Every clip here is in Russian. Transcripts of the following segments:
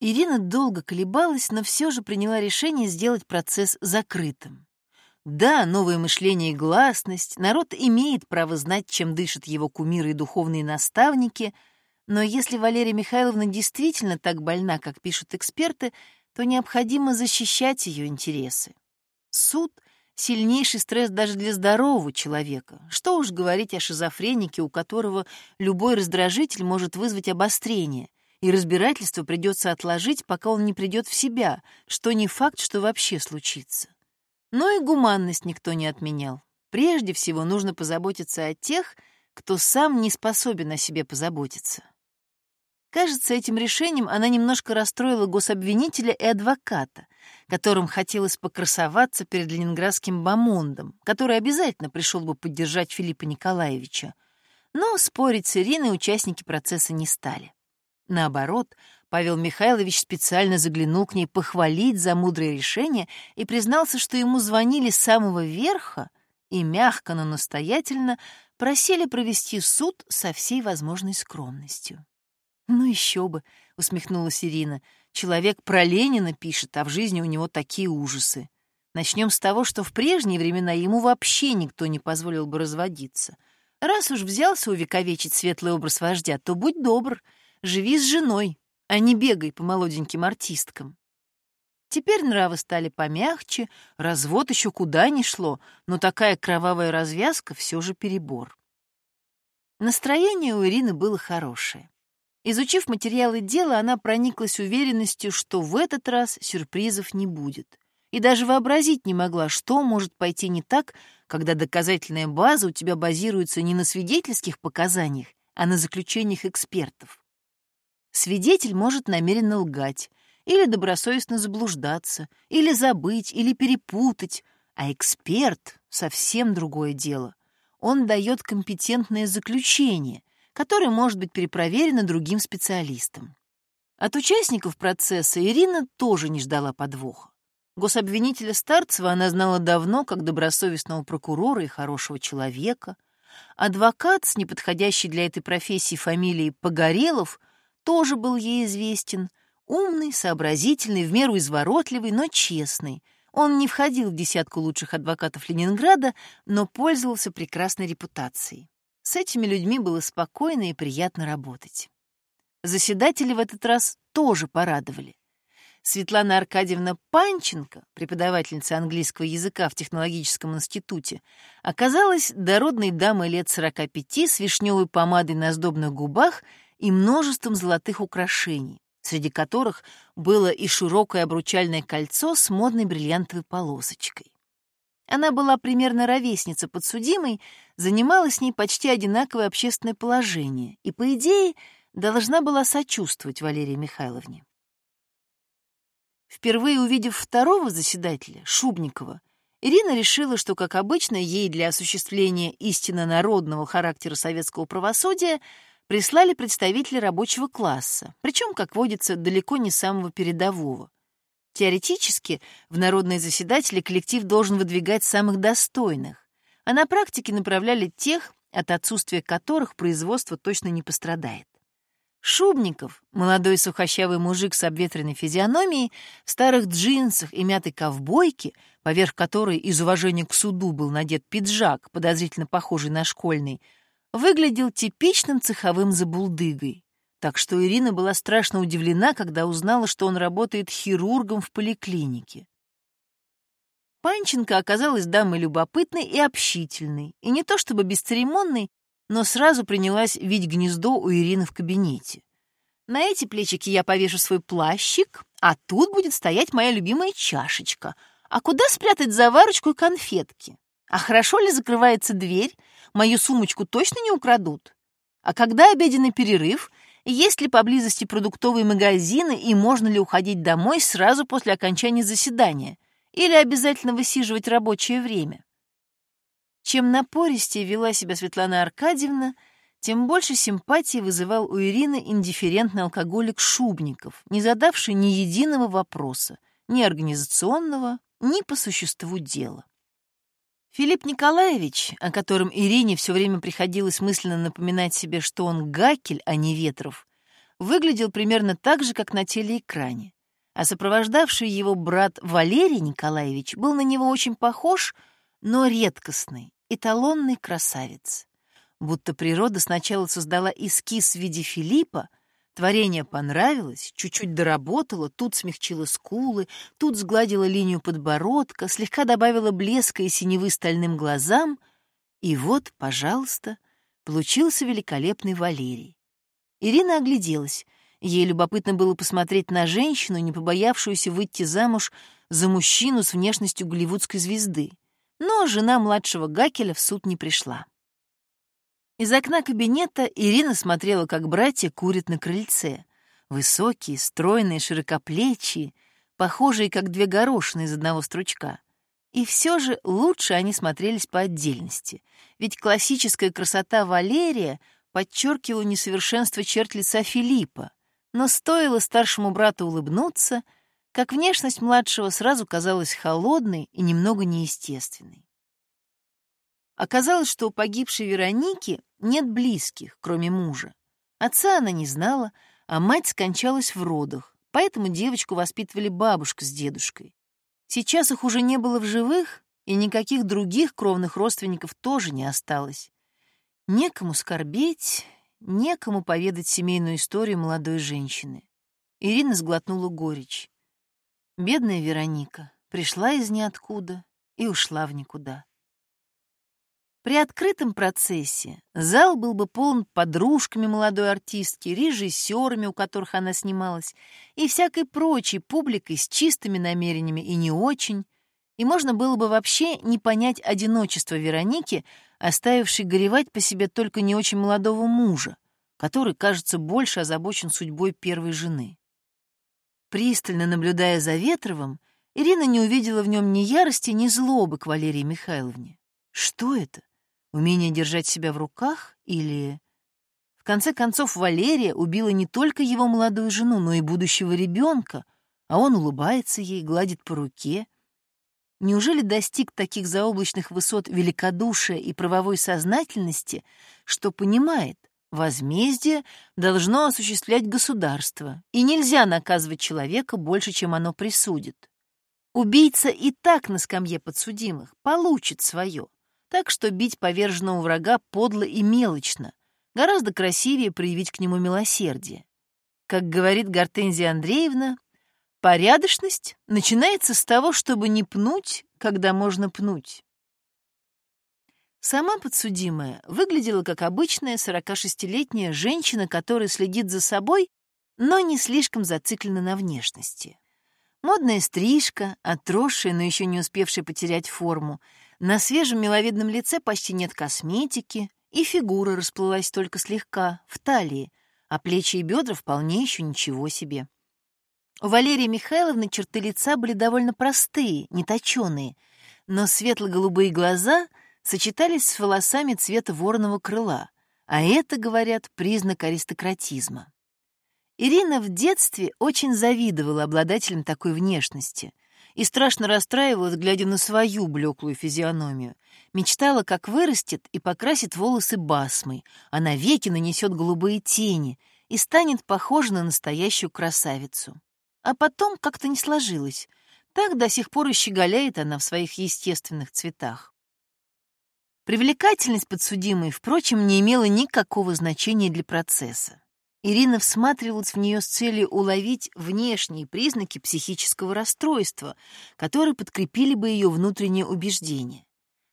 Ирина долго колебалась, но все же приняла решение сделать процесс закрытым. Да, новое мышление и гласность, народ имеет право знать, чем дышат его кумиры и духовные наставники, но если Валерия Михайловна действительно так больна, как пишут эксперты, то необходимо защищать ее интересы. Суд — сильнейший стресс даже для здорового человека. Что уж говорить о шизофренике, у которого любой раздражитель может вызвать обострение, и разбирательство придется отложить, пока он не придет в себя, что не факт, что вообще случится. Но и гуманность никто не отменял. Прежде всего нужно позаботиться о тех, кто сам не способен о себе позаботиться. Кажется, этим решением она немножко расстроила гособвинителя и адвоката, которым хотелось покрасоваться перед ленинградским бомондом, который обязательно пришел бы поддержать Филиппа Николаевича. Но спорить с Ириной участники процесса не стали. Наоборот, Павел Михайлович специально заглянул к ней похвалить за мудрое решение и признался, что ему звонили с самого верха и мягко, но настоятельно просили провести суд со всей возможной скромностью. «Ну еще бы», — усмехнулась Ирина, — «человек про Ленина пишет, а в жизни у него такие ужасы. Начнем с того, что в прежние времена ему вообще никто не позволил бы разводиться. Раз уж взялся увековечить светлый образ вождя, то будь добр, живи с женой, а не бегай по молоденьким артисткам. Теперь нравы стали помягче, развод еще куда ни шло, но такая кровавая развязка все же перебор. Настроение у Ирины было хорошее. Изучив материалы дела, она прониклась уверенностью, что в этот раз сюрпризов не будет. И даже вообразить не могла, что может пойти не так, когда доказательная база у тебя базируется не на свидетельских показаниях, а на заключениях экспертов. Свидетель может намеренно лгать, или добросовестно заблуждаться, или забыть, или перепутать, а эксперт — совсем другое дело. Он дает компетентное заключение, которое может быть перепроверено другим специалистом. От участников процесса Ирина тоже не ждала подвоха. Гособвинителя Старцева она знала давно как добросовестного прокурора и хорошего человека. Адвокат с неподходящей для этой профессии фамилией Погорелов тоже был ей известен. Умный, сообразительный, в меру изворотливый, но честный. Он не входил в десятку лучших адвокатов Ленинграда, но пользовался прекрасной репутацией. С этими людьми было спокойно и приятно работать. Заседатели в этот раз тоже порадовали. Светлана Аркадьевна Панченко, преподавательница английского языка в технологическом институте, оказалась дородной дамой лет 45 с вишневой помадой на сдобных губах и множеством золотых украшений, среди которых было и широкое обручальное кольцо с модной бриллиантовой полосочкой. Она была примерно ровесница подсудимой, занимала с ней почти одинаковое общественное положение и, по идее, должна была сочувствовать Валерии Михайловне. Впервые увидев второго заседателя, Шубникова, Ирина решила, что, как обычно, ей для осуществления истинно народного характера советского правосудия прислали представителя рабочего класса, причем, как водится, далеко не самого передового. Теоретически в народные заседатели коллектив должен выдвигать самых достойных, а на практике направляли тех, от отсутствия которых производство точно не пострадает. Шубников, молодой сухощавый мужик с обветренной физиономией, в старых джинсах и мятой ковбойке, поверх которой из уважения к суду был надет пиджак, подозрительно похожий на школьный, выглядел типичным цеховым забулдыгой. Так что Ирина была страшно удивлена, когда узнала, что он работает хирургом в поликлинике. Панченко оказалась дамой любопытной и общительной, и не то чтобы бесцеремонной, но сразу принялась видеть гнездо у Ирины в кабинете. На эти плечики я повешу свой плащик, а тут будет стоять моя любимая чашечка. А куда спрятать заварочку и конфетки? А хорошо ли закрывается дверь? Мою сумочку точно не украдут? А когда обеденный перерыв? Есть ли поблизости продуктовые магазины и можно ли уходить домой сразу после окончания заседания? Или обязательно высиживать рабочее время? Чем напористее вела себя Светлана Аркадьевна, тем больше симпатии вызывал у Ирины индифферентный алкоголик Шубников, не задавший ни единого вопроса, ни организационного, ни по существу дела. Филипп Николаевич, о котором Ирине все время приходилось мысленно напоминать себе, что он Гакель, а не Ветров, выглядел примерно так же, как на телеэкране, а сопровождавший его брат Валерий Николаевич был на него очень похож, но редкостный, эталонный красавец. Будто природа сначала создала эскиз в виде Филиппа, Творение понравилось, чуть-чуть доработала, тут смягчила скулы, тут сгладила линию подбородка, слегка добавила блеска и синевы стальным глазам, и вот, пожалуйста, получился великолепный Валерий. Ирина огляделась. Ей любопытно было посмотреть на женщину, не побоявшуюся выйти замуж за мужчину с внешностью голливудской звезды. Но жена младшего Гакеля в суд не пришла. Из окна кабинета Ирина смотрела, как братья курят на крыльце. Высокие, стройные, широкоплечие, похожие, как две горошины из одного стручка. И все же лучше они смотрелись по отдельности, ведь классическая красота Валерия подчеркивала несовершенство черт лица Филиппа, но стоило старшему брату улыбнуться, как внешность младшего сразу казалась холодной и немного неестественной. Оказалось, что у погибшей Вероники нет близких, кроме мужа. Отца она не знала, а мать скончалась в родах, поэтому девочку воспитывали бабушка с дедушкой. Сейчас их уже не было в живых, и никаких других кровных родственников тоже не осталось. Некому скорбеть, некому поведать семейную историю молодой женщины. Ирина сглотнула горечь. Бедная Вероника пришла из ниоткуда и ушла в никуда. При открытом процессе зал был бы полон подружками молодой артистки, режиссерами, у которых она снималась, и всякой прочей публикой с чистыми намерениями и не очень, и можно было бы вообще не понять одиночество Вероники, оставившей горевать по себе только не очень молодого мужа, который, кажется, больше озабочен судьбой первой жены. Пристально наблюдая за Ветровым, Ирина не увидела в нем ни ярости, ни злобы к Валерии Михайловне. Что это? Умение держать себя в руках или... В конце концов, Валерия убила не только его молодую жену, но и будущего ребенка, а он улыбается ей, гладит по руке. Неужели достиг таких заоблачных высот великодушия и правовой сознательности, что понимает, возмездие должно осуществлять государство, и нельзя наказывать человека больше, чем оно присудит? Убийца и так на скамье подсудимых получит свое. Так что бить поверженного врага подло и мелочно. Гораздо красивее проявить к нему милосердие. Как говорит Гортензия Андреевна, порядочность начинается с того, чтобы не пнуть, когда можно пнуть. Сама подсудимая выглядела как обычная 46-летняя женщина, которая следит за собой, но не слишком зациклена на внешности. Модная стрижка, отросшая, но еще не успевшая потерять форму, на свежем миловидном лице почти нет косметики, и фигура расплылась только слегка, в талии, а плечи и бедра вполне еще ничего себе. У Валерии Михайловны черты лица были довольно простые, неточеные, но светло-голубые глаза сочетались с волосами цвета вороного крыла, а это, говорят, признак аристократизма. Ирина в детстве очень завидовала обладателям такой внешности — и страшно расстраивалась, глядя на свою блеклую физиономию. Мечтала, как вырастет и покрасит волосы басмой, а на веки нанесет голубые тени и станет похожа на настоящую красавицу. А потом как-то не сложилось. Так до сих пор и щеголяет она в своих естественных цветах. Привлекательность подсудимой, впрочем, не имела никакого значения для процесса. Ирина всматривалась в нее с целью уловить внешние признаки психического расстройства, которые подкрепили бы ее внутреннее убеждение.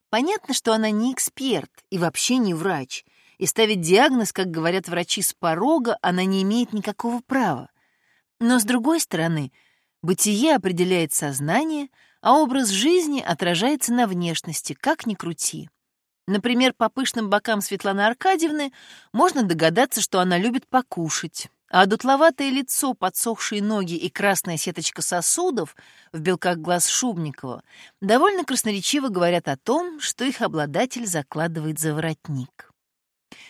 Понятно, что она не эксперт и вообще не врач, и ставить диагноз, как говорят врачи с порога, она не имеет никакого права. Но, с другой стороны, бытие определяет сознание, а образ жизни отражается на внешности, как ни крути. Например, по пышным бокам Светланы Аркадьевны можно догадаться, что она любит покушать, а дутловатое лицо, подсохшие ноги и красная сеточка сосудов в белках глаз Шубникова довольно красноречиво говорят о том, что их обладатель закладывает за воротник.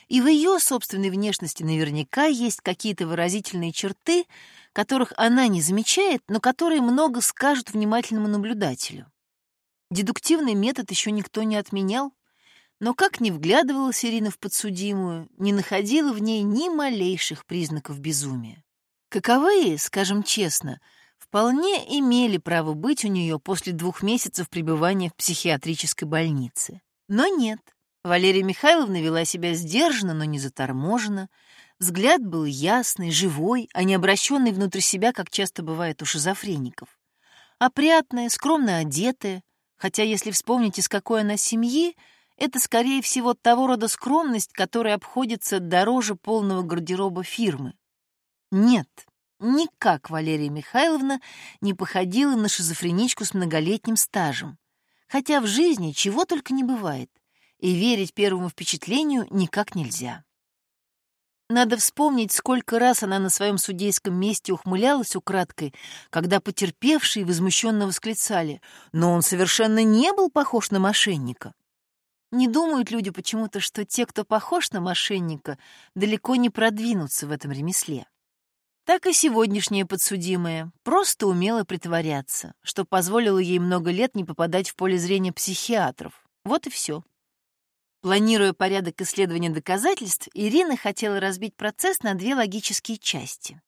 И в ее собственной внешности наверняка есть какие-то выразительные черты, которых она не замечает, но которые много скажут внимательному наблюдателю. Дедуктивный метод еще никто не отменял, Но как ни вглядывалась Ирина в подсудимую, не находила в ней ни малейших признаков безумия. Каковые, скажем честно, вполне имели право быть у нее после двух месяцев пребывания в психиатрической больнице. Но нет. Валерия Михайловна вела себя сдержанно, но не заторможенно. Взгляд был ясный, живой, а не обращенный внутрь себя, как часто бывает у шизофреников. Опрятная, скромно одетая, хотя если вспомнить, из какой она семьи, это, скорее всего, того рода скромность, которая обходится дороже полного гардероба фирмы. Нет, никак Валерия Михайловна не походила на шизофреничку с многолетним стажем. Хотя в жизни чего только не бывает, и верить первому впечатлению никак нельзя. Надо вспомнить, сколько раз она на своем судейском месте ухмылялась украдкой, когда потерпевшие возмущенно восклицали, но он совершенно не был похож на мошенника. Не думают люди почему-то, что те, кто похож на мошенника, далеко не продвинутся в этом ремесле. Так и сегодняшняя подсудимая просто умела притворяться, что позволило ей много лет не попадать в поле зрения психиатров. Вот и все. Планируя порядок исследования доказательств, Ирина хотела разбить процесс на две логические части.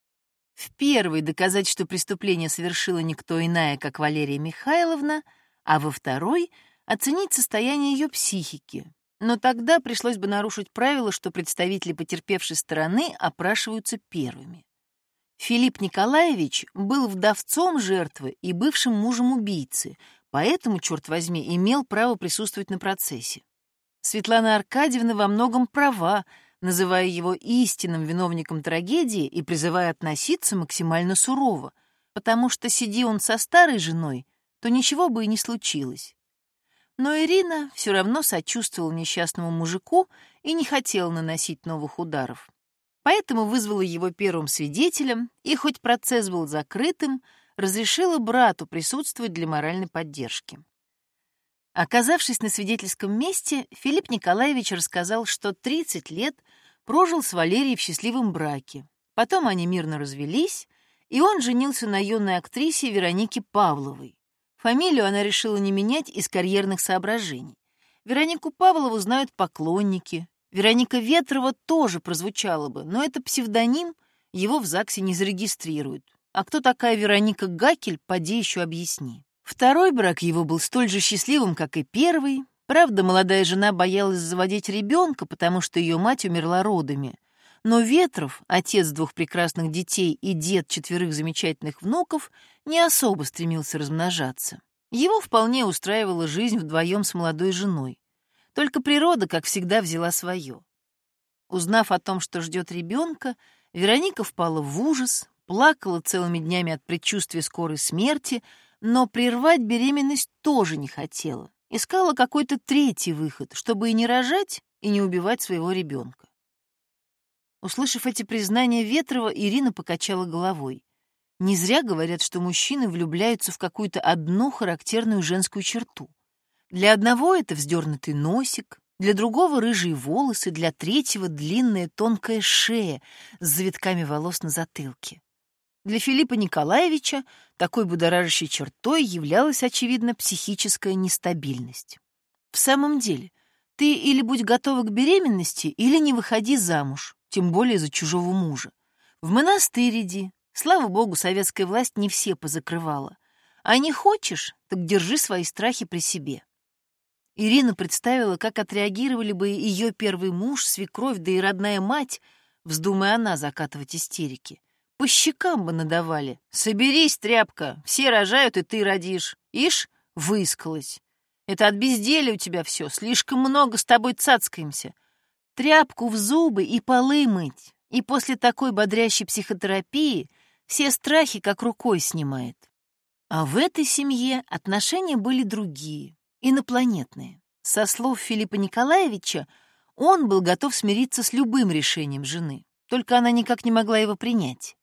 В первой — доказать, что преступление совершила никто иная, как Валерия Михайловна, а во второй — оценить состояние ее психики. Но тогда пришлось бы нарушить правило, что представители потерпевшей стороны опрашиваются первыми. Филипп Николаевич был вдовцом жертвы и бывшим мужем убийцы, поэтому, черт возьми, имел право присутствовать на процессе. Светлана Аркадьевна во многом права, называя его истинным виновником трагедии и призывая относиться максимально сурово, потому что, сиди он со старой женой, то ничего бы и не случилось. Но Ирина все равно сочувствовала несчастному мужику и не хотела наносить новых ударов. Поэтому вызвала его первым свидетелем, и хоть процесс был закрытым, разрешила брату присутствовать для моральной поддержки. Оказавшись на свидетельском месте, Филипп Николаевич рассказал, что 30 лет прожил с Валерией в счастливом браке. Потом они мирно развелись, и он женился на юной актрисе Веронике Павловой. Фамилию она решила не менять из карьерных соображений. Веронику Павлову знают поклонники. Вероника Ветрова тоже прозвучала бы, но это псевдоним, его в ЗАГСе не зарегистрируют. А кто такая Вероника Гакель, поди еще объясни. Второй брак его был столь же счастливым, как и первый. Правда, молодая жена боялась заводить ребенка, потому что ее мать умерла родами. Но Ветров, отец двух прекрасных детей и дед четверых замечательных внуков, не особо стремился размножаться. Его вполне устраивала жизнь вдвоем с молодой женой. Только природа, как всегда, взяла свое. Узнав о том, что ждет ребенка, Вероника впала в ужас, плакала целыми днями от предчувствия скорой смерти, но прервать беременность тоже не хотела. Искала какой-то третий выход, чтобы и не рожать, и не убивать своего ребенка. Услышав эти признания Ветрова, Ирина покачала головой. Не зря говорят, что мужчины влюбляются в какую-то одну характерную женскую черту. Для одного это вздернутый носик, для другого — рыжие волосы, для третьего — длинная тонкая шея с завитками волос на затылке. Для Филиппа Николаевича такой будоражащей чертой являлась, очевидно, психическая нестабильность. В самом деле, ты или будь готова к беременности, или не выходи замуж тем более за чужого мужа. В монастырь. Слава богу, советская власть не все позакрывала. А не хочешь, так держи свои страхи при себе. Ирина представила, как отреагировали бы ее первый муж, свекровь, да и родная мать, вздумая она закатывать истерики. По щекам бы надавали. «Соберись, тряпка, все рожают, и ты родишь. Ишь, выискалась. Это от безделия у тебя все, слишком много с тобой цацкаемся тряпку в зубы и полы мыть. И после такой бодрящей психотерапии все страхи как рукой снимает. А в этой семье отношения были другие, инопланетные. Со слов Филиппа Николаевича, он был готов смириться с любым решением жены, только она никак не могла его принять.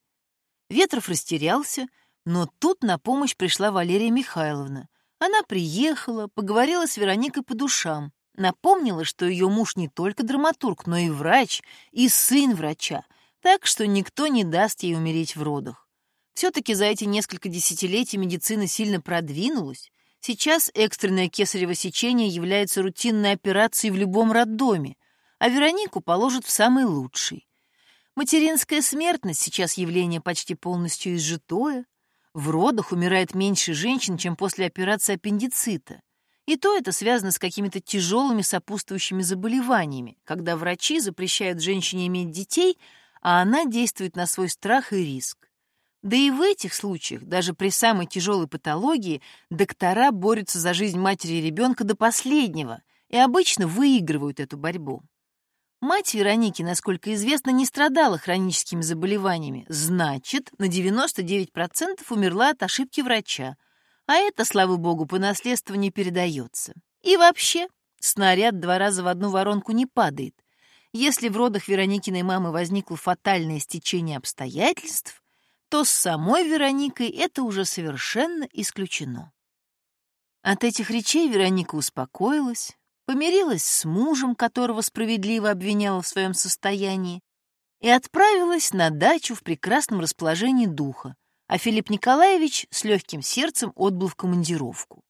Ветров растерялся, но тут на помощь пришла Валерия Михайловна. Она приехала, поговорила с Вероникой по душам, Напомнила, что ее муж не только драматург, но и врач, и сын врача, так что никто не даст ей умереть в родах. Все-таки за эти несколько десятилетий медицина сильно продвинулась. Сейчас экстренное кесарево сечение является рутинной операцией в любом роддоме, а Веронику положат в самый лучший. Материнская смертность сейчас явление почти полностью изжитое. В родах умирает меньше женщин, чем после операции аппендицита. И то это связано с какими-то тяжелыми сопутствующими заболеваниями, когда врачи запрещают женщине иметь детей, а она действует на свой страх и риск. Да и в этих случаях, даже при самой тяжелой патологии, доктора борются за жизнь матери и ребенка до последнего и обычно выигрывают эту борьбу. Мать Вероники, насколько известно, не страдала хроническими заболеваниями, значит, на 99% умерла от ошибки врача, а это, слава богу, по наследству не передается. И вообще, снаряд два раза в одну воронку не падает. Если в родах Вероникиной мамы возникло фатальное стечение обстоятельств, то с самой Вероникой это уже совершенно исключено. От этих речей Вероника успокоилась, помирилась с мужем, которого справедливо обвиняла в своем состоянии, и отправилась на дачу в прекрасном расположении духа, а Филипп Николаевич с легким сердцем отбыл в командировку.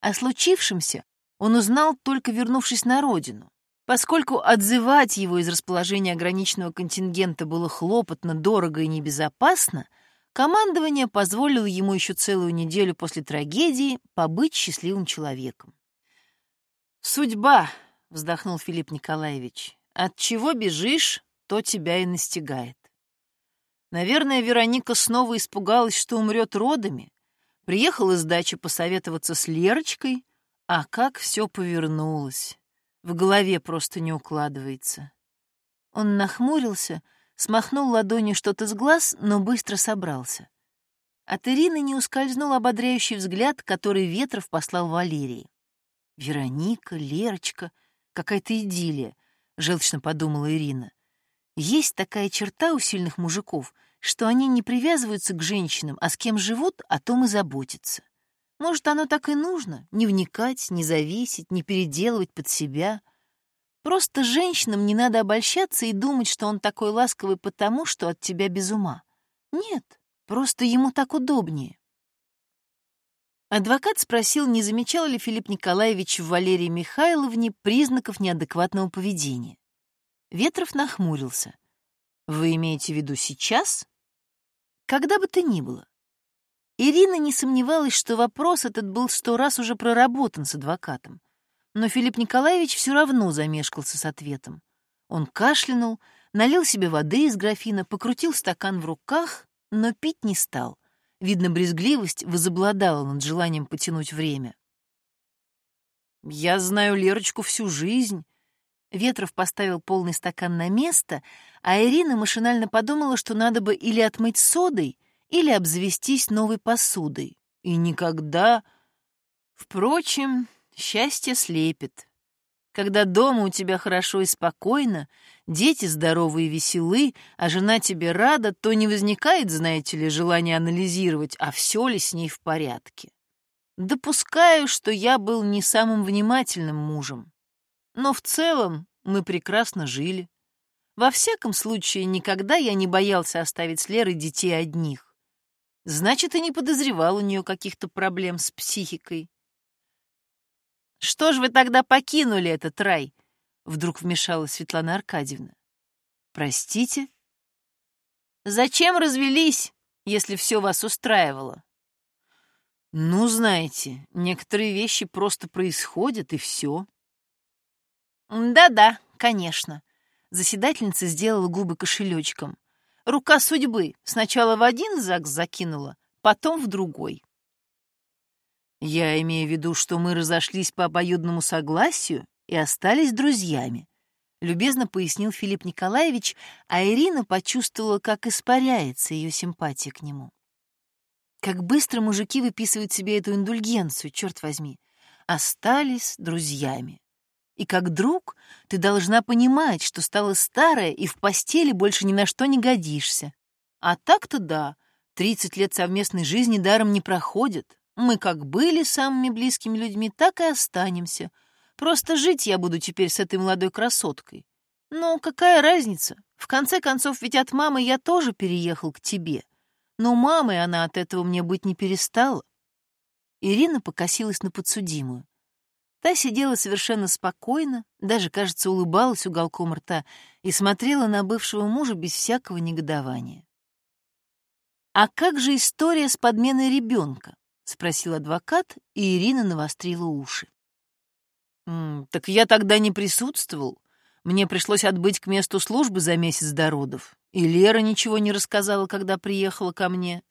О случившемся он узнал, только вернувшись на родину. Поскольку отзывать его из расположения ограниченного контингента было хлопотно, дорого и небезопасно, командование позволило ему еще целую неделю после трагедии побыть счастливым человеком. «Судьба», — вздохнул Филипп Николаевич, — «от чего бежишь, то тебя и настигает». Наверное, Вероника снова испугалась, что умрет родами, приехала из дачи посоветоваться с Лерочкой, а как все повернулось. В голове просто не укладывается. Он нахмурился, смахнул ладонью что-то с глаз, но быстро собрался. От Ирины не ускользнул ободряющий взгляд, который Ветров послал Валерии. «Вероника, Лерочка, какая-то идиллия», — желчно подумала Ирина. «Есть такая черта у сильных мужиков, что они не привязываются к женщинам, а с кем живут, о том и заботятся. Может, оно так и нужно — не вникать, не зависеть, не переделывать под себя. Просто женщинам не надо обольщаться и думать, что он такой ласковый потому, что от тебя без ума. Нет, просто ему так удобнее. Адвокат спросил, не замечал ли Филипп Николаевич в Валерии Михайловне признаков неадекватного поведения. Ветров нахмурился. «Вы имеете в виду сейчас?» «Когда бы то ни было. Ирина не сомневалась, что вопрос этот был сто раз уже проработан с адвокатом. Но Филипп Николаевич все равно замешкался с ответом. Он кашлянул, налил себе воды из графина, покрутил стакан в руках, но пить не стал. Видно, брезгливость возобладала над желанием потянуть время. «Я знаю Лерочку всю жизнь», Ветров поставил полный стакан на место, а Ирина машинально подумала, что надо бы или отмыть содой, или обзавестись новой посудой. И никогда... Впрочем, счастье слепит. Когда дома у тебя хорошо и спокойно, дети здоровы и веселы, а жена тебе рада, то не возникает, знаете ли, желания анализировать, а все ли с ней в порядке. Допускаю, что я был не самым внимательным мужем. Но в целом мы прекрасно жили. Во всяком случае, никогда я не боялся оставить с Лерой детей одних. Значит, и не подозревал у нее каких-то проблем с психикой. «Что ж вы тогда покинули этот рай?» — вдруг вмешалась Светлана Аркадьевна. «Простите?» «Зачем развелись, если все вас устраивало?» «Ну, знаете, некоторые вещи просто происходят, и все». «Да-да, конечно», — заседательница сделала губы кошелечком. Рука судьбы сначала в один ЗАГС закинула, потом в другой. Я имею в виду, что мы разошлись по обоюдному согласию и остались друзьями, любезно пояснил Филипп Николаевич, а Ирина почувствовала, как испаряется ее симпатия к нему. Как быстро мужики выписывают себе эту индульгенцию, черт возьми. Остались друзьями. И как друг ты должна понимать, что стала старая и в постели больше ни на что не годишься. А так-то да, 30 лет совместной жизни даром не проходят. Мы как были самыми близкими людьми, так и останемся. Просто жить я буду теперь с этой молодой красоткой. Но какая разница? В конце концов, ведь от мамы я тоже переехал к тебе. Но мамой она от этого мне быть не перестала. Ирина покосилась на подсудимую. Та сидела совершенно спокойно, даже, кажется, улыбалась уголком рта и смотрела на бывшего мужа без всякого негодования. «А как же история с подменой ребенка?» — спросил адвокат, и Ирина навострила уши. «Так я тогда не присутствовал. Мне пришлось отбыть к месту службы за месяц до родов, и Лера ничего не рассказала, когда приехала ко мне.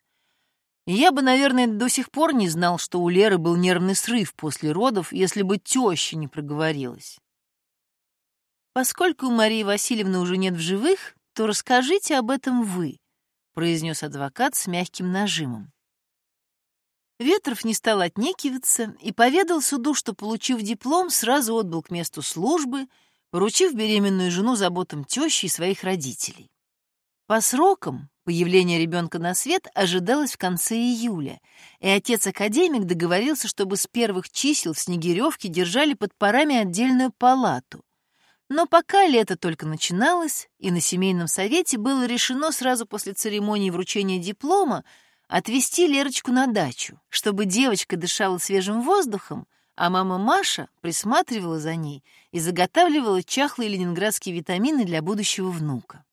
Я бы, наверное, до сих пор не знал, что у Леры был нервный срыв после родов, если бы теща не проговорилась. Поскольку у Марии Васильевны уже нет в живых, то расскажите об этом вы, произнес адвокат с мягким нажимом. Ветров не стал отнекиваться и поведал суду, что, получив диплом, сразу отбыл к месту службы, поручив беременную жену заботам тещи и своих родителей. По срокам появление ребенка на свет ожидалось в конце июля, и отец-академик договорился, чтобы с первых чисел в Снегиревке держали под парами отдельную палату. Но пока лето только начиналось, и на семейном совете было решено сразу после церемонии вручения диплома отвезти Лерочку на дачу, чтобы девочка дышала свежим воздухом, а мама Маша присматривала за ней и заготавливала чахлые ленинградские витамины для будущего внука.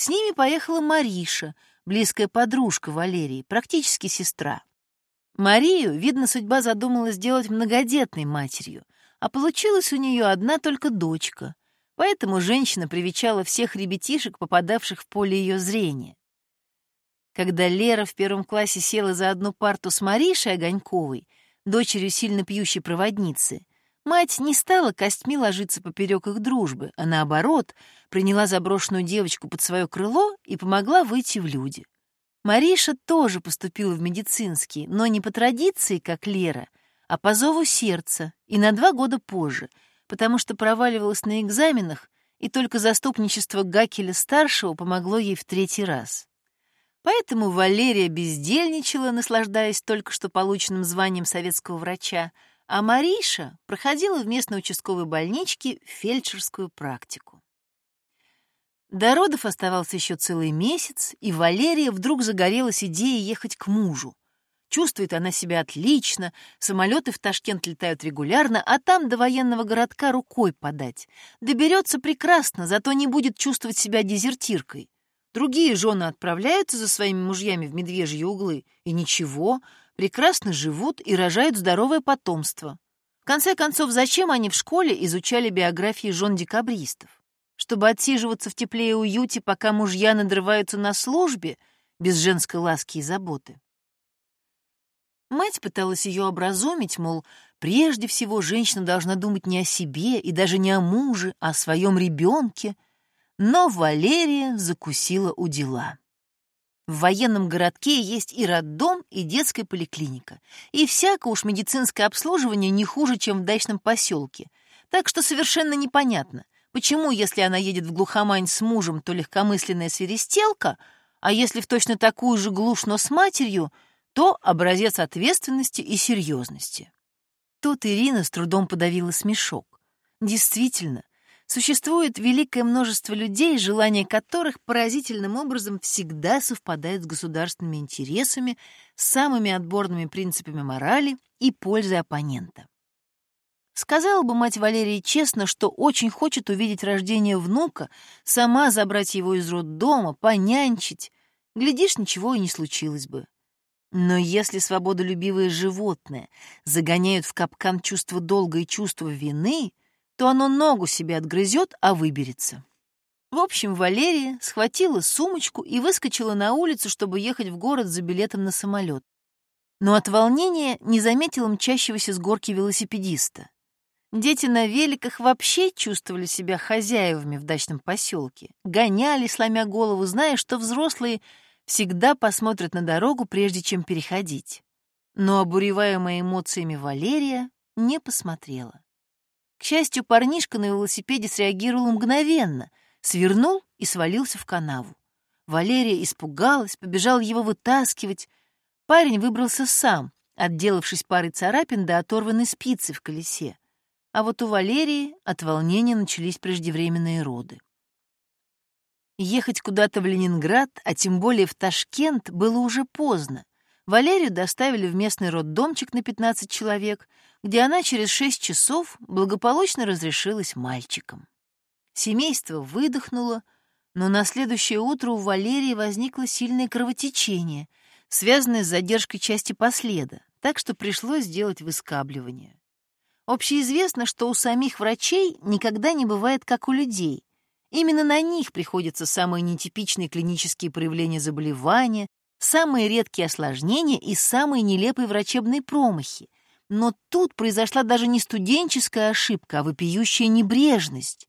С ними поехала Мариша, близкая подружка Валерии, практически сестра. Марию, видно, судьба задумала сделать многодетной матерью, а получилась у нее одна только дочка, поэтому женщина привечала всех ребятишек, попадавших в поле ее зрения. Когда Лера в первом классе села за одну парту с Маришей Огоньковой, дочерью сильно пьющей проводницы, Мать не стала костьми ложиться поперек их дружбы, а наоборот, приняла заброшенную девочку под свое крыло и помогла выйти в люди. Мариша тоже поступила в медицинский, но не по традиции, как Лера, а по зову сердца, и на два года позже, потому что проваливалась на экзаменах, и только заступничество Гакеля-старшего помогло ей в третий раз. Поэтому Валерия бездельничала, наслаждаясь только что полученным званием советского врача, а Мариша проходила в местной участковой больничке фельдшерскую практику. До родов оставался еще целый месяц, и Валерия вдруг загорелась идеей ехать к мужу. Чувствует она себя отлично, самолеты в Ташкент летают регулярно, а там до военного городка рукой подать. Доберется прекрасно, зато не будет чувствовать себя дезертиркой. Другие жены отправляются за своими мужьями в медвежьи углы, и ничего, прекрасно живут и рожают здоровое потомство. В конце концов, зачем они в школе изучали биографии жен декабристов? Чтобы отсиживаться в тепле и уюте, пока мужья надрываются на службе, без женской ласки и заботы. Мать пыталась ее образумить, мол, прежде всего женщина должна думать не о себе и даже не о муже, а о своем ребенке, но Валерия закусила у дела. В военном городке есть и роддом, и детская поликлиника. И всякое уж медицинское обслуживание не хуже, чем в дачном поселке. Так что совершенно непонятно, почему, если она едет в глухомань с мужем, то легкомысленная свиристелка, а если в точно такую же глушь, но с матерью, то образец ответственности и серьезности. Тут Ирина с трудом подавила смешок. Действительно, Существует великое множество людей, желания которых поразительным образом всегда совпадают с государственными интересами, с самыми отборными принципами морали и пользой оппонента. Сказала бы мать Валерии честно, что очень хочет увидеть рождение внука, сама забрать его из роддома, понянчить. Глядишь, ничего и не случилось бы. Но если свободолюбивые животные загоняют в капкан чувство долга и чувство вины, то оно ногу себе отгрызет, а выберется. В общем, Валерия схватила сумочку и выскочила на улицу, чтобы ехать в город за билетом на самолет. Но от волнения не заметила мчащегося с горки велосипедиста. Дети на великах вообще чувствовали себя хозяевами в дачном поселке, гоняли, сломя голову, зная, что взрослые всегда посмотрят на дорогу, прежде чем переходить. Но обуреваемая эмоциями Валерия не посмотрела. К счастью, парнишка на велосипеде среагировал мгновенно, свернул и свалился в канаву. Валерия испугалась, побежала его вытаскивать. Парень выбрался сам, отделавшись парой царапин до оторванной спицы в колесе. А вот у Валерии от волнения начались преждевременные роды. Ехать куда-то в Ленинград, а тем более в Ташкент, было уже поздно. Валерию доставили в местный роддомчик на 15 человек, где она через 6 часов благополучно разрешилась мальчиком. Семейство выдохнуло, но на следующее утро у Валерии возникло сильное кровотечение, связанное с задержкой части последа, так что пришлось сделать выскабливание. Общеизвестно, что у самих врачей никогда не бывает как у людей. Именно на них приходятся самые нетипичные клинические проявления заболевания, самые редкие осложнения и самые нелепые врачебные промахи. Но тут произошла даже не студенческая ошибка, а вопиющая небрежность.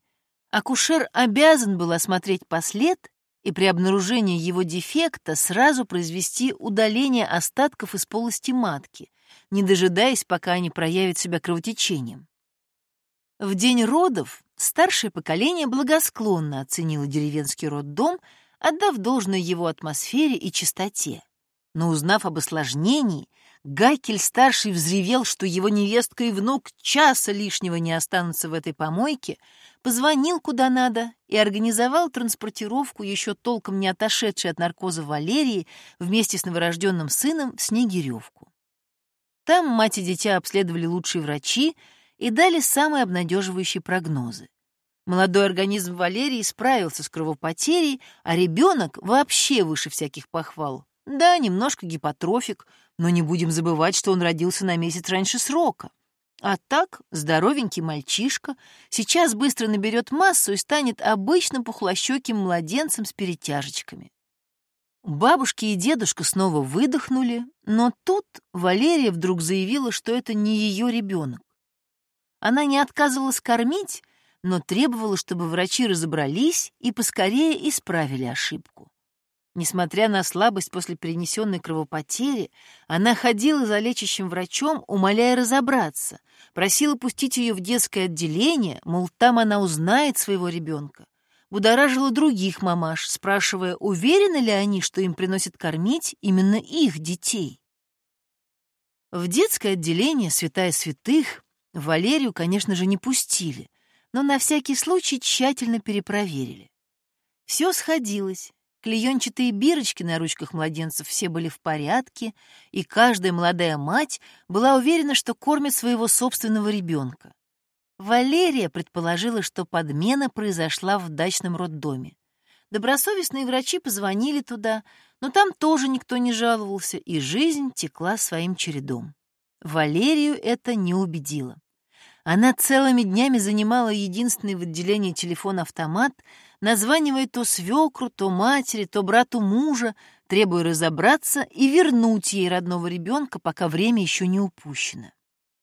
Акушер обязан был осмотреть послед и при обнаружении его дефекта сразу произвести удаление остатков из полости матки, не дожидаясь, пока они проявят себя кровотечением. В день родов старшее поколение благосклонно оценило деревенский роддом, отдав должное его атмосфере и чистоте. Но узнав об осложнении, Гайкель-старший взревел, что его невестка и внук часа лишнего не останутся в этой помойке, позвонил куда надо и организовал транспортировку еще толком не отошедшей от наркоза Валерии вместе с новорожденным сыном в Снегиревку. Там мать и дитя обследовали лучшие врачи и дали самые обнадеживающие прогнозы. Молодой организм Валерии справился с кровопотерей, а ребенок вообще выше всяких похвал. Да, немножко гипотрофик, но не будем забывать, что он родился на месяц раньше срока. А так, здоровенький мальчишка сейчас быстро наберет массу и станет обычным пухлощеким младенцем с перетяжечками. Бабушки и дедушка снова выдохнули, но тут Валерия вдруг заявила, что это не ее ребенок. Она не отказывалась кормить, но требовала, чтобы врачи разобрались и поскорее исправили ошибку. Несмотря на слабость после перенесенной кровопотери, она ходила за лечащим врачом, умоляя разобраться, просила пустить ее в детское отделение, мол, там она узнает своего ребенка. Будоражила других мамаш, спрашивая, уверены ли они, что им приносят кормить именно их детей. В детское отделение святая святых Валерию, конечно же, не пустили, но на всякий случай тщательно перепроверили. Все сходилось, Клеенчатые бирочки на ручках младенцев все были в порядке, и каждая молодая мать была уверена, что кормит своего собственного ребенка. Валерия предположила, что подмена произошла в дачном роддоме. Добросовестные врачи позвонили туда, но там тоже никто не жаловался, и жизнь текла своим чередом. Валерию это не убедило. Она целыми днями занимала единственный в отделении телефон-автомат, названивая то свекру, то матери, то брату мужа, требуя разобраться и вернуть ей родного ребенка, пока время еще не упущено.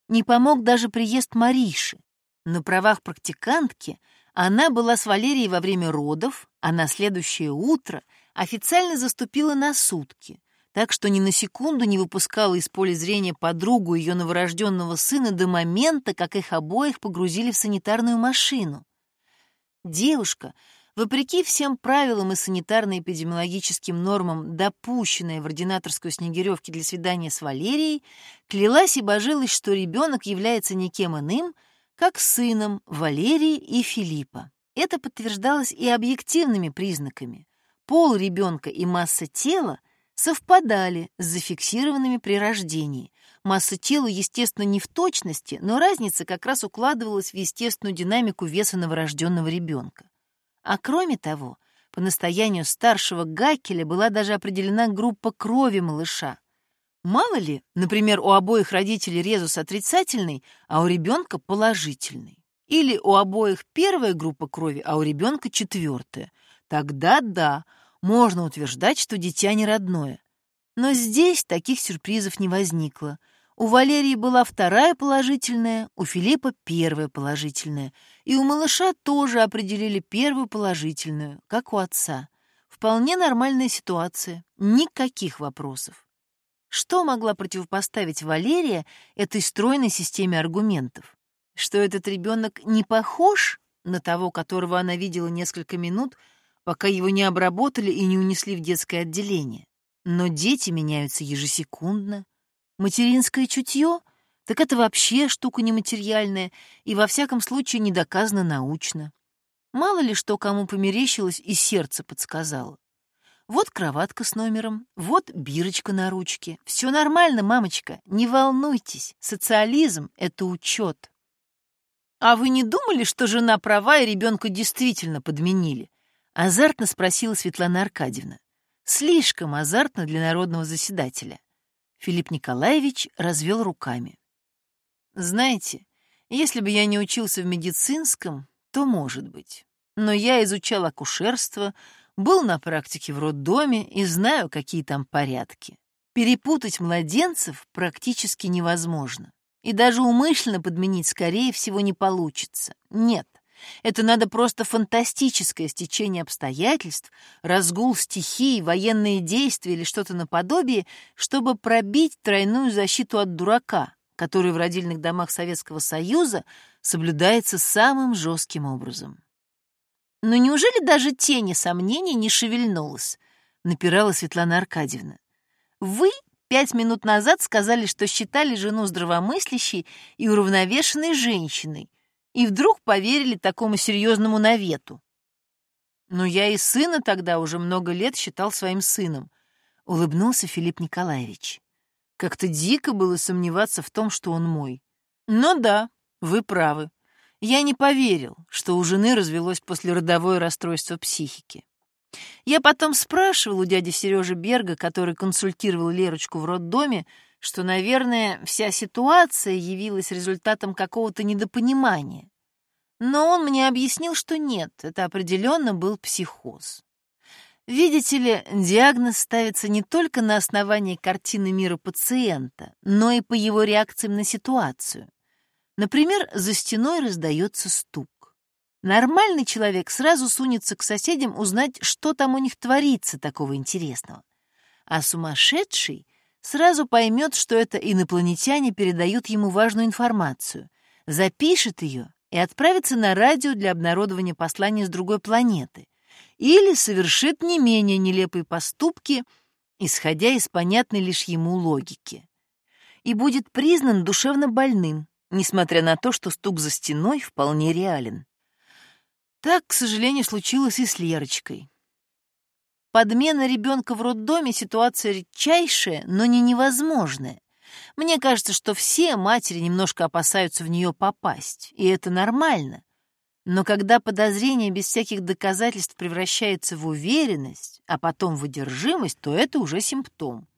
Не помог даже приезд Мариши. На правах практикантки она была с Валерией во время родов, а на следующее утро официально заступила на сутки, так что ни на секунду не выпускала из поля зрения подругу ее новорожденного сына до момента, как их обоих погрузили в санитарную машину. Девушка, вопреки всем правилам и санитарно-эпидемиологическим нормам, допущенная в ординаторскую снегиревке для свидания с Валерией, клялась и божилась, что ребенок является никем иным, как сыном Валерии и Филиппа. Это подтверждалось и объективными признаками. Пол ребенка и масса тела — совпадали с зафиксированными при рождении. Масса тела, естественно, не в точности, но разница как раз укладывалась в естественную динамику веса новорожденного ребенка. А кроме того, по настоянию старшего Гакеля была даже определена группа крови малыша. Мало ли, например, у обоих родителей резус отрицательный, а у ребенка положительный. Или у обоих первая группа крови, а у ребенка четвертая. Тогда да, можно утверждать, что дитя не родное. Но здесь таких сюрпризов не возникло. У Валерии была вторая положительная, у Филиппа первая положительная, и у малыша тоже определили первую положительную, как у отца. Вполне нормальная ситуация, никаких вопросов. Что могла противопоставить Валерия этой стройной системе аргументов? Что этот ребенок не похож на того, которого она видела несколько минут, пока его не обработали и не унесли в детское отделение. Но дети меняются ежесекундно. Материнское чутье — так это вообще штука нематериальная и во всяком случае не доказано научно. Мало ли что кому померещилось и сердце подсказало. Вот кроватка с номером, вот бирочка на ручке. Все нормально, мамочка, не волнуйтесь. Социализм — это учет. А вы не думали, что жена права и ребенка действительно подменили? Азартно спросила Светлана Аркадьевна. Слишком азартно для народного заседателя. Филипп Николаевич развел руками. Знаете, если бы я не учился в медицинском, то может быть. Но я изучал акушерство, был на практике в роддоме и знаю, какие там порядки. Перепутать младенцев практически невозможно. И даже умышленно подменить, скорее всего, не получится. Нет, это надо просто фантастическое стечение обстоятельств, разгул стихий, военные действия или что-то наподобие, чтобы пробить тройную защиту от дурака, который в родильных домах Советского Союза соблюдается самым жестким образом. Но неужели даже тени сомнений не шевельнулась? Напирала Светлана Аркадьевна. Вы пять минут назад сказали, что считали жену здравомыслящей и уравновешенной женщиной, и вдруг поверили такому серьезному навету. Но я и сына тогда уже много лет считал своим сыном, улыбнулся Филипп Николаевич. Как-то дико было сомневаться в том, что он мой. Но да, вы правы. Я не поверил, что у жены развелось послеродовое расстройство психики. Я потом спрашивал у дяди Сережи Берга, который консультировал Лерочку в роддоме, что, наверное, вся ситуация явилась результатом какого-то недопонимания. Но он мне объяснил, что нет, это определенно был психоз. Видите ли, диагноз ставится не только на основании картины мира пациента, но и по его реакциям на ситуацию. Например, за стеной раздается стук. Нормальный человек сразу сунется к соседям узнать, что там у них творится такого интересного. А сумасшедший сразу поймет, что это инопланетяне передают ему важную информацию, запишет ее и отправится на радио для обнародования послания с другой планеты или совершит не менее нелепые поступки, исходя из понятной лишь ему логики, и будет признан душевно больным, несмотря на то, что стук за стеной вполне реален. Так, к сожалению, случилось и с Лерочкой. Подмена ребенка в роддоме — ситуация редчайшая, но не невозможная. Мне кажется, что все матери немножко опасаются в нее попасть, и это нормально. Но когда подозрение без всяких доказательств превращается в уверенность, а потом в одержимость, то это уже симптом.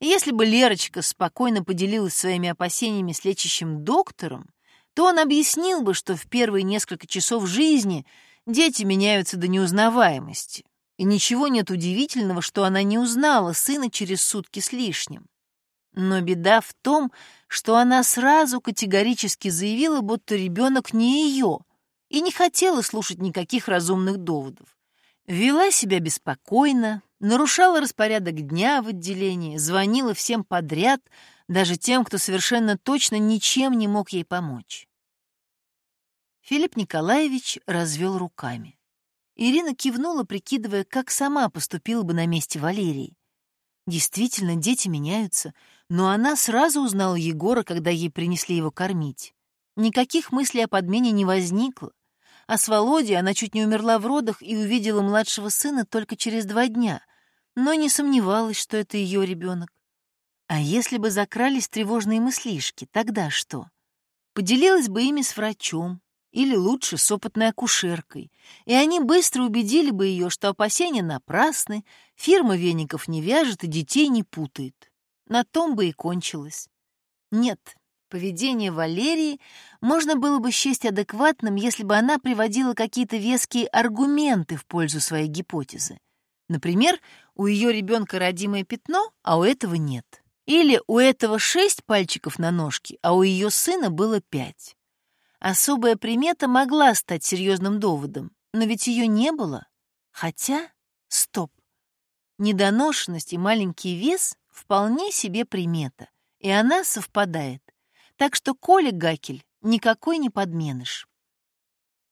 Если бы Лерочка спокойно поделилась своими опасениями с лечащим доктором, то он объяснил бы, что в первые несколько часов жизни дети меняются до неузнаваемости. И ничего нет удивительного, что она не узнала сына через сутки с лишним. Но беда в том, что она сразу категорически заявила, будто ребенок не ее, и не хотела слушать никаких разумных доводов. Вела себя беспокойно, нарушала распорядок дня в отделении, звонила всем подряд, даже тем, кто совершенно точно ничем не мог ей помочь. Филипп Николаевич развел руками. Ирина кивнула, прикидывая, как сама поступила бы на месте Валерии. Действительно, дети меняются, но она сразу узнала Егора, когда ей принесли его кормить. Никаких мыслей о подмене не возникло. А с Володей она чуть не умерла в родах и увидела младшего сына только через два дня, но не сомневалась, что это ее ребенок. А если бы закрались тревожные мыслишки, тогда что? Поделилась бы ими с врачом, или лучше с опытной акушеркой, и они быстро убедили бы ее, что опасения напрасны, фирма веников не вяжет и детей не путает. На том бы и кончилось. Нет, Поведение Валерии можно было бы счесть адекватным, если бы она приводила какие-то веские аргументы в пользу своей гипотезы. Например, у ее ребенка родимое пятно, а у этого нет. Или у этого шесть пальчиков на ножке, а у ее сына было пять. Особая примета могла стать серьезным доводом, но ведь ее не было. Хотя, стоп, недоношенность и маленький вес — вполне себе примета, и она совпадает так что Коля Гакель никакой не подменыш.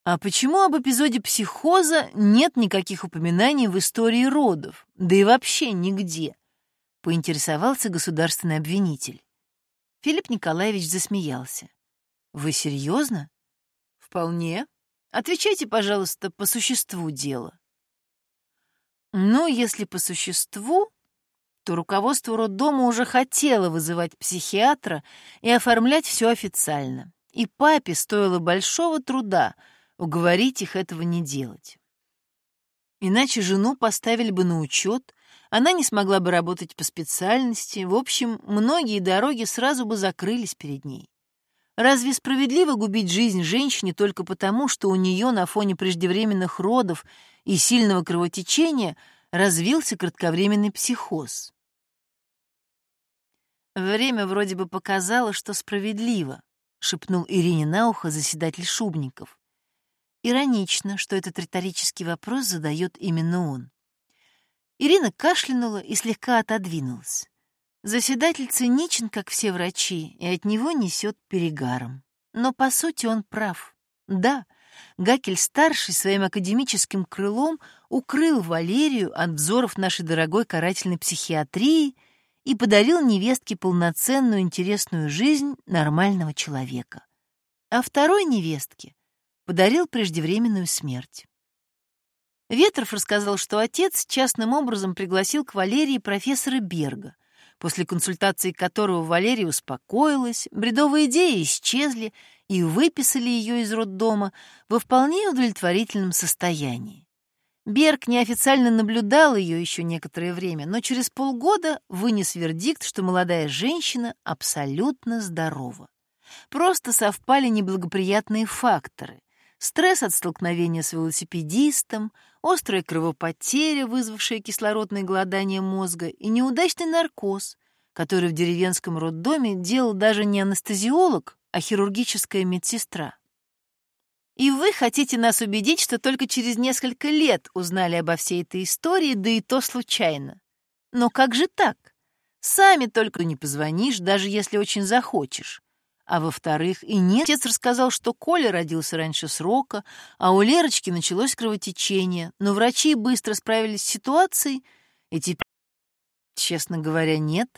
А почему об эпизоде психоза нет никаких упоминаний в истории родов, да и вообще нигде? Поинтересовался государственный обвинитель. Филипп Николаевич засмеялся. Вы серьезно? Вполне. Отвечайте, пожалуйста, по существу дела. Ну, если по существу, то руководство роддома уже хотело вызывать психиатра и оформлять все официально. И папе стоило большого труда уговорить их этого не делать. Иначе жену поставили бы на учет, она не смогла бы работать по специальности, в общем, многие дороги сразу бы закрылись перед ней. Разве справедливо губить жизнь женщине только потому, что у нее на фоне преждевременных родов и сильного кровотечения развился кратковременный психоз? Время вроде бы показало, что справедливо, шепнул Ирине на ухо заседатель Шубников. Иронично, что этот риторический вопрос задает именно он. Ирина кашлянула и слегка отодвинулась. Заседатель циничен, как все врачи, и от него несет перегаром. Но, по сути, он прав. Да, Гакель-старший своим академическим крылом укрыл Валерию от взоров нашей дорогой карательной психиатрии и подарил невестке полноценную интересную жизнь нормального человека. А второй невестке подарил преждевременную смерть. Ветров рассказал, что отец частным образом пригласил к Валерии профессора Берга, после консультации которого Валерия успокоилась, бредовые идеи исчезли и выписали ее из роддома во вполне удовлетворительном состоянии. Берг неофициально наблюдал ее еще некоторое время, но через полгода вынес вердикт, что молодая женщина абсолютно здорова. Просто совпали неблагоприятные факторы. Стресс от столкновения с велосипедистом, острая кровопотеря, вызвавшая кислородное голодание мозга, и неудачный наркоз, который в деревенском роддоме делал даже не анестезиолог, а хирургическая медсестра. И вы хотите нас убедить, что только через несколько лет узнали обо всей этой истории, да и то случайно. Но как же так? Сами только не позвонишь, даже если очень захочешь. А во-вторых, и нет, отец рассказал, что Коля родился раньше срока, а у Лерочки началось кровотечение, но врачи быстро справились с ситуацией, и теперь, честно говоря, нет.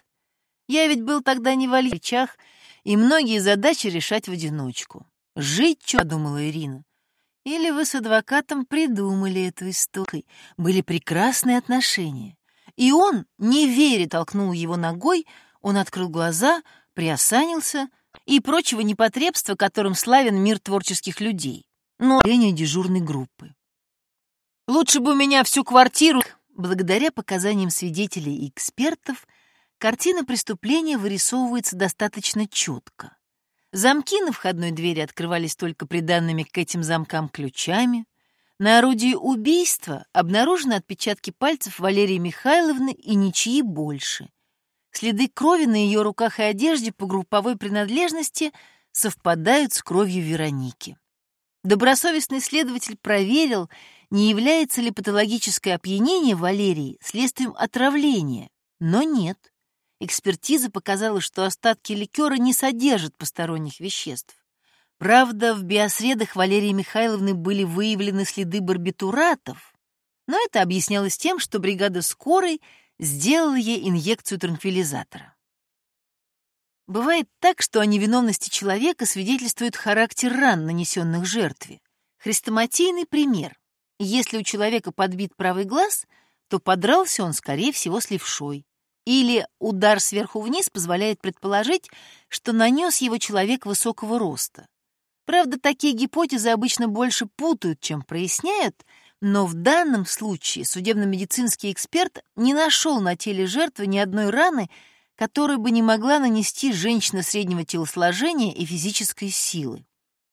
Я ведь был тогда не в Ильичах, и многие задачи решать в одиночку. Жить, что думала Ирина. Или вы с адвокатом придумали эту историю. Были прекрасные отношения. И он, не веря, толкнул его ногой, он открыл глаза, приосанился и прочего непотребства, которым славен мир творческих людей. Но дежурной группы. Лучше бы у меня всю квартиру... Благодаря показаниям свидетелей и экспертов, картина преступления вырисовывается достаточно четко. Замки на входной двери открывались только приданными к этим замкам ключами. На орудии убийства обнаружены отпечатки пальцев Валерии Михайловны и ничьи больше. Следы крови на ее руках и одежде по групповой принадлежности совпадают с кровью Вероники. Добросовестный следователь проверил, не является ли патологическое опьянение Валерии следствием отравления, но нет. Экспертиза показала, что остатки ликера не содержат посторонних веществ. Правда, в биосредах Валерии Михайловны были выявлены следы барбитуратов, но это объяснялось тем, что бригада скорой сделала ей инъекцию транквилизатора. Бывает так, что о невиновности человека свидетельствует характер ран, нанесенных жертве. Хрестоматийный пример. Если у человека подбит правый глаз, то подрался он, скорее всего, с левшой. Или удар сверху вниз позволяет предположить, что нанес его человек высокого роста. Правда, такие гипотезы обычно больше путают, чем проясняют, но в данном случае судебно-медицинский эксперт не нашел на теле жертвы ни одной раны, которую бы не могла нанести женщина среднего телосложения и физической силы.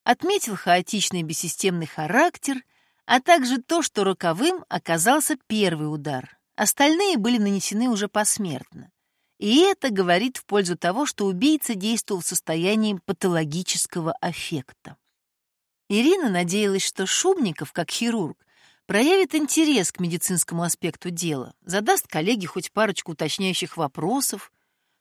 Отметил хаотичный бессистемный характер, а также то, что роковым оказался первый удар, Остальные были нанесены уже посмертно. И это говорит в пользу того, что убийца действовал в состоянии патологического аффекта. Ирина надеялась, что Шубников, как хирург, проявит интерес к медицинскому аспекту дела, задаст коллеге хоть парочку уточняющих вопросов,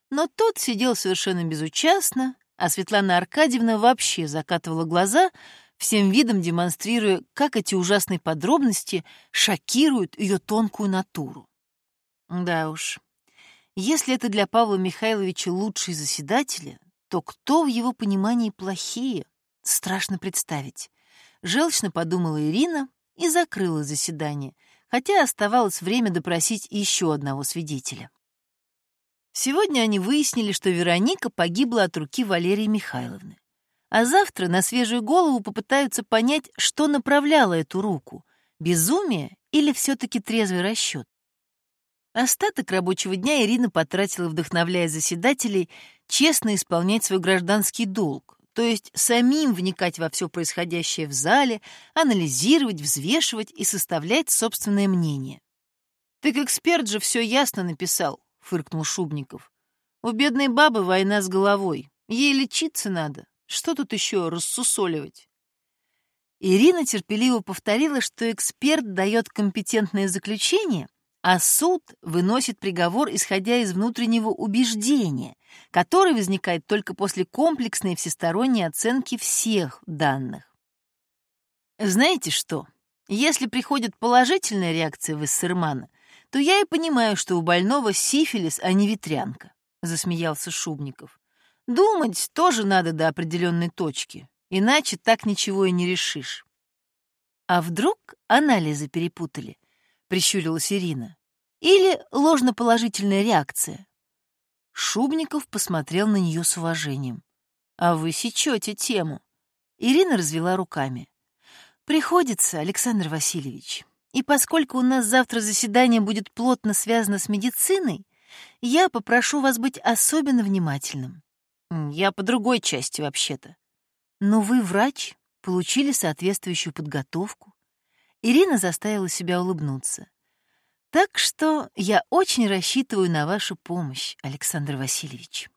но тот сидел совершенно безучастно, а Светлана Аркадьевна вообще закатывала глаза, всем видом демонстрируя, как эти ужасные подробности шокируют ее тонкую натуру. Да уж, если это для Павла Михайловича лучшие заседатели, то кто в его понимании плохие? Страшно представить. Желчно подумала Ирина и закрыла заседание, хотя оставалось время допросить еще одного свидетеля. Сегодня они выяснили, что Вероника погибла от руки Валерии Михайловны. А завтра на свежую голову попытаются понять, что направляло эту руку — безумие или все-таки трезвый расчет. Остаток рабочего дня Ирина потратила, вдохновляя заседателей, честно исполнять свой гражданский долг, то есть самим вникать во все происходящее в зале, анализировать, взвешивать и составлять собственное мнение. «Так эксперт же все ясно написал», — фыркнул Шубников. «У бедной бабы война с головой. Ей лечиться надо. Что тут еще рассусоливать?» Ирина терпеливо повторила, что эксперт дает компетентное заключение, а суд выносит приговор, исходя из внутреннего убеждения, которое возникает только после комплексной всесторонней оценки всех данных. Знаете что? Если приходит положительная реакция Вассермана, то я и понимаю, что у больного сифилис, а не ветрянка, — засмеялся Шубников. Думать тоже надо до определенной точки, иначе так ничего и не решишь. А вдруг анализы перепутали? прищурилась Ирина. Или ложноположительная реакция? Шубников посмотрел на нее с уважением. А вы сечете тему. Ирина развела руками. Приходится, Александр Васильевич. И поскольку у нас завтра заседание будет плотно связано с медициной, я попрошу вас быть особенно внимательным. Я по другой части вообще-то. Но вы врач, получили соответствующую подготовку. Ирина заставила себя улыбнуться. Так что я очень рассчитываю на вашу помощь, Александр Васильевич.